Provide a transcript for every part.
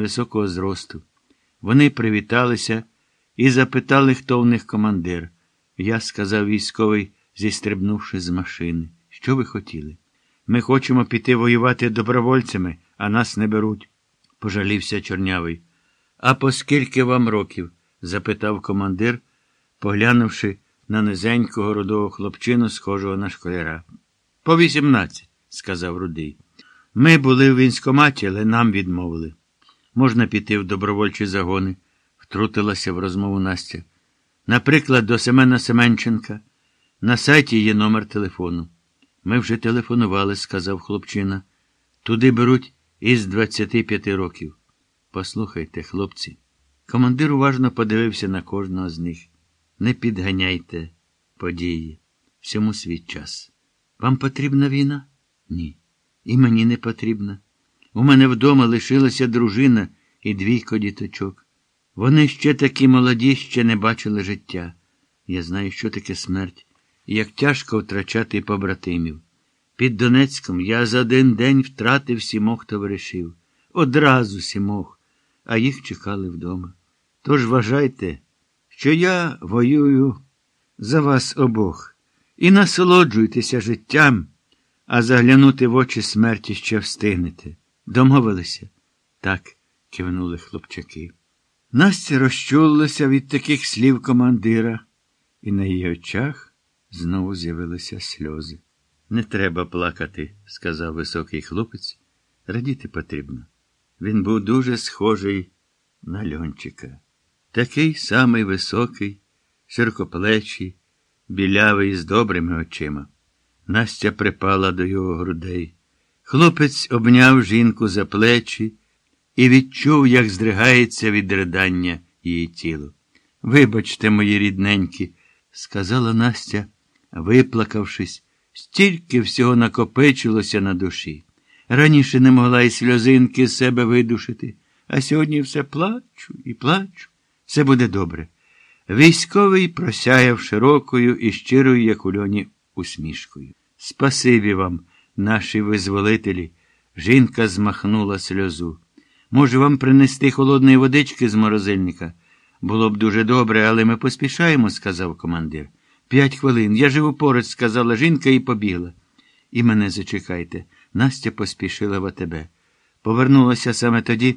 високого зросту. Вони привіталися і запитали, хто в них командир. Я сказав військовий, зістрибнувши з машини. Що ви хотіли? Ми хочемо піти воювати добровольцями, а нас не беруть, пожалівся чорнявий. А по скільки вам років? запитав командир, поглянувши на низенького рудого хлопчину, схожого на школяра. По вісімнадцять, сказав рудий. Ми були в військкоматі, але нам відмовили. Можна піти в добровольчі загони, втрутилася в розмову Настя. Наприклад, до Семена Семенченка. На сайті є номер телефону. Ми вже телефонували, сказав хлопчина. Туди беруть із 25 років. Послухайте, хлопці. Командир уважно подивився на кожного з них. Не підганяйте події. Всьому свій час. Вам потрібна війна? Ні. І мені не потрібна. У мене вдома лишилася дружина і двійко діточок. Вони ще такі молоді, ще не бачили життя. Я знаю, що таке смерть, і як тяжко втрачати побратимів. Під Донецьком я за один день втратив сімох товаришів. Одразу сімох, а їх чекали вдома. Тож вважайте, що я воюю за вас обох і насолоджуйтеся життям, а заглянути в очі смерті ще встигнете. Домовилися? Так, кивнули хлопчаки. Настя розчулилася від таких слів командира, і на її очах знову з'явилися сльози. Не треба плакати, сказав високий хлопець. Радіти потрібно. Він був дуже схожий на льончика. Такий самий високий, широкоплечий, білявий з добрими очима. Настя припала до його грудей. Хлопець обняв жінку за плечі і відчув, як здригається від ридання її тіло. Вибачте, мої рідненькі, сказала Настя, виплакавшись, стільки всього накопичилося на душі. Раніше не могла й сльозинки з себе видушити, а сьогодні все плачу і плачу. Все буде добре. Військовий просяяв широкою і щирою, як у льоні, усмішкою. Спасибі вам, наші визволителі. Жінка змахнула сльозу. Може, вам принести холодної водички з морозильника? Було б дуже добре, але ми поспішаємо, сказав командир. П'ять хвилин. Я живу поруч, сказала жінка і побігла. І мене зачекайте. Настя поспішила в АТБ. Повернулася саме тоді,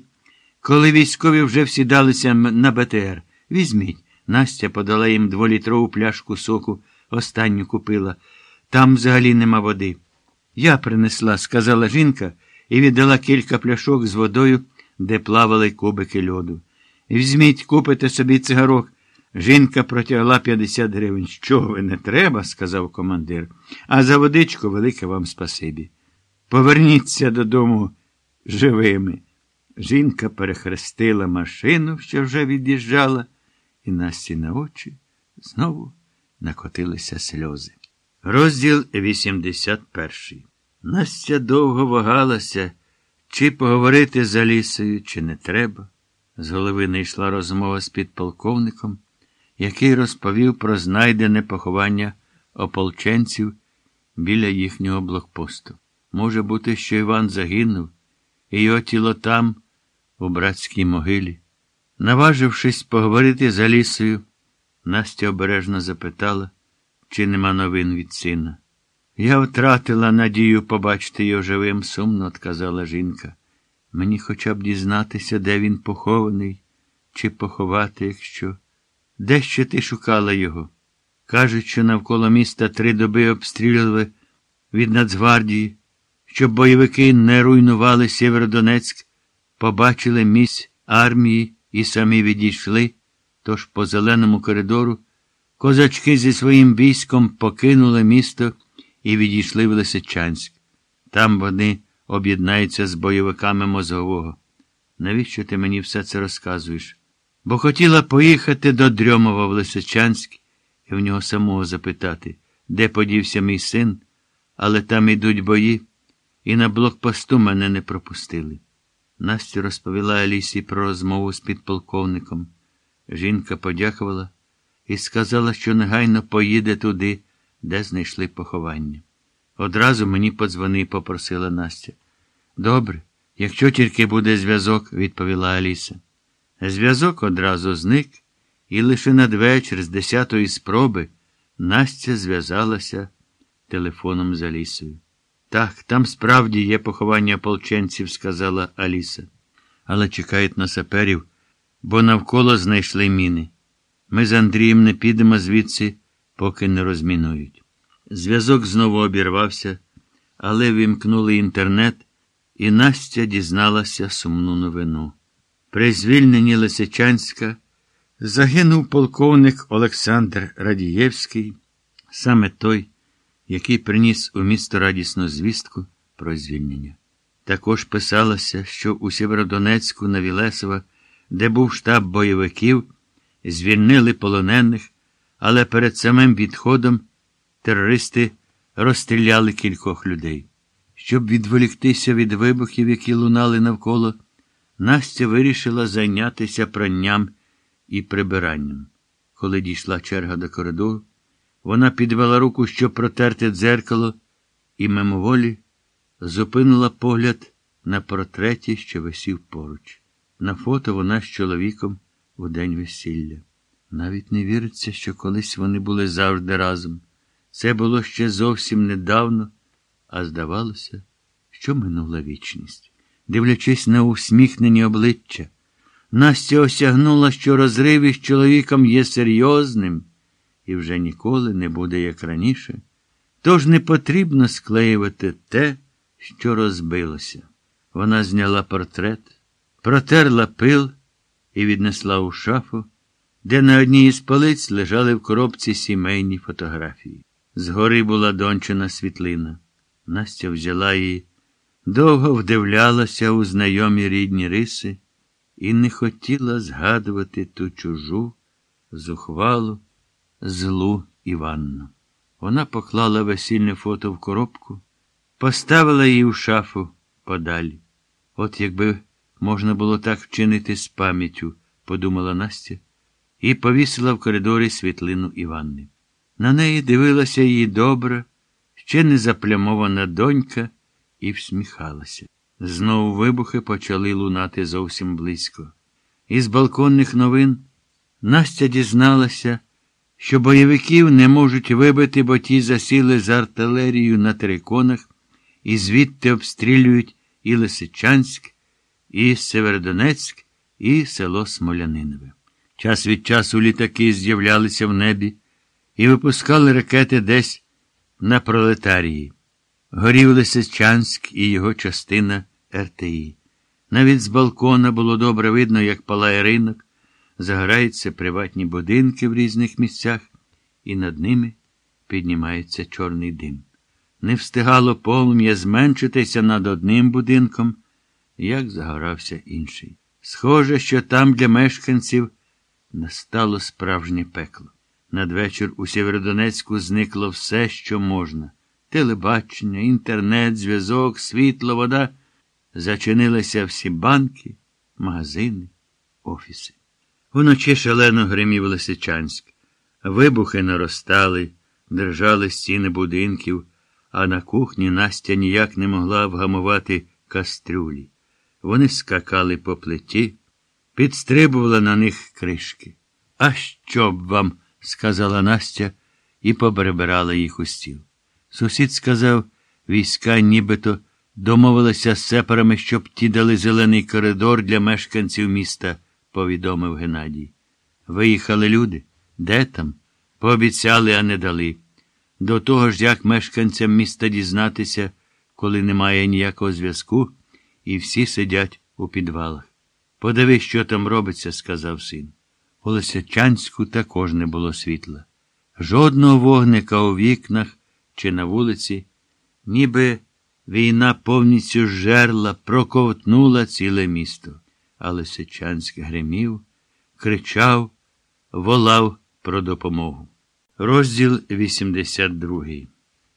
коли військові вже всідалися на БТР. Візьміть. Настя подала їм дволітрову пляшку соку, останню купила. Там взагалі нема води. Я принесла, сказала жінка, і віддала кілька пляшок з водою, де плавали кубики льоду. Візьміть, купите собі цигарок. Жінка протягла 50 гривень. Що ви не треба, сказав командир. А за водичку велике вам спасибі. Поверніться додому живими. Жінка перехрестила машину, що вже від'їжджала, і Насті на очі знову накотилися сльози. Розділ 81. Настя довго вагалася, чи поговорити з Алісою, чи не треба. З голови не йшла розмова з підполковником, який розповів про знайдене поховання ополченців біля їхнього блокпосту. Може бути, що Іван загинув, і його тіло там, у братській могилі. Наважившись поговорити з Алісою, Настя обережно запитала, чи нема новин від сина. Я втратила надію побачити його живим, сумно отказала жінка. Мені хоча б дізнатися, де він похований, чи поховати, якщо. Де ще ти шукала його? Кажуть, що навколо міста три доби обстрілювали від Нацгвардії, щоб бойовики не руйнували Сєвєродонецьк, побачили місць армії і самі відійшли, тож по зеленому коридору козачки зі своїм військом покинули місто і відійшли в Лисичанськ. Там вони об'єднаються з бойовиками мозгового. Навіщо ти мені все це розказуєш? Бо хотіла поїхати до Дрьомова в Лисичанськ і в нього самого запитати, де подівся мій син, але там ідуть бої, і на блокпосту мене не пропустили. Настя розповіла Алісі про розмову з підполковником. Жінка подякувала і сказала, що негайно поїде туди, де знайшли поховання. Одразу мені подзвони, попросила Настя. Добре, Якщо тільки буде зв'язок, відповіла Аліса. Зв'язок одразу зник, і лише надвечір з десятої спроби Настя зв'язалася телефоном з Алісою. Так, там справді є поховання ополченців, сказала Аліса. Але чекають на саперів, бо навколо знайшли міни. Ми з Андрієм не підемо звідси, поки не розмінують. Зв'язок знову обірвався, але вімкнули інтернет, і Настя дізналася сумну новину. При звільненні Лисичанська загинув полковник Олександр Радієвський, саме той, який приніс у місто радісну звістку про звільнення. Також писалося, що у Сєвєродонецьку на Вілесова, де був штаб бойовиків, звільнили полонених, але перед самим відходом терористи розстріляли кількох людей. Щоб відволіктися від вибухів, які лунали навколо, Настя вирішила зайнятися пранням і прибиранням. Коли дійшла черга до коридору, вона підвела руку, щоб протерти дзеркало, і мимоволі зупинила погляд на портреті, що висів поруч. На фото вона з чоловіком у день весілля. Навіть не віриться, що колись вони були завжди разом. Це було ще зовсім недавно, а здавалося, що минула вічність. Дивлячись на усміхнені обличчя, Настя осягнула, що розрив із чоловіком є серйозним і вже ніколи не буде як раніше. Тож не потрібно склеювати те, що розбилося. Вона зняла портрет, протерла пил і віднесла у шафу, де на одній із полиць лежали в коробці сімейні фотографії. Згори була дончина світлина. Настя взяла її, довго вдивлялася у знайомі рідні риси і не хотіла згадувати ту чужу, зухвалу, злу Іванну. Вона поклала весільне фото в коробку, поставила її в шафу подалі. От якби можна було так вчинити з пам'яттю, подумала Настя, і повісила в коридорі світлину Іванни. На неї дивилася її добра, ще не заплямована донька, і всміхалася. Знову вибухи почали лунати зовсім близько. Із балконних новин Настя дізналася, що бойовиків не можуть вибити, бо ті засіли з артилерією на териконах і звідти обстрілюють і Лисичанськ, і Северодонецьк, і село Смолянинове. Час від часу літаки з'являлися в небі і випускали ракети десь на пролетарії. Горів Лисичанськ і його частина РТІ. Навіть з балкона було добре видно, як палає ринок, загораються приватні будинки в різних місцях, і над ними піднімається чорний дим. Не встигало полум'я зменшитися над одним будинком, як загорався інший. Схоже, що там для мешканців настало справжнє пекло. Надвечір у Сєвєродонецьку зникло все, що можна. Телебачення, інтернет, зв'язок, світло, вода. Зачинилися всі банки, магазини, офіси. Вночі шалено гримів Лисичанськ. Вибухи наростали, держали стіни будинків, а на кухні Настя ніяк не могла вгамувати кастрюлі. Вони скакали по плиті, підстрибували на них кришки. А що б вам? сказала Настя і побребирала їх у стіл. Сусід сказав, війська нібито домовилися з сепарами, щоб ті дали зелений коридор для мешканців міста, повідомив Геннадій. Виїхали люди. Де там? Пообіцяли, а не дали. До того ж, як мешканцям міста дізнатися, коли немає ніякого зв'язку, і всі сидять у підвалах. Подиви, що там робиться, сказав син. У Лисичанську також не було світла. Жодного вогника у вікнах чи на вулиці, ніби війна повністю жерла, проковтнула ціле місто. А Лисичанськ гримів, кричав, волав про допомогу. Розділ 82